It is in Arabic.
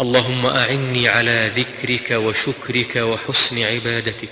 اللهم أعني على ذكرك وشكرك وحسن عبادتك.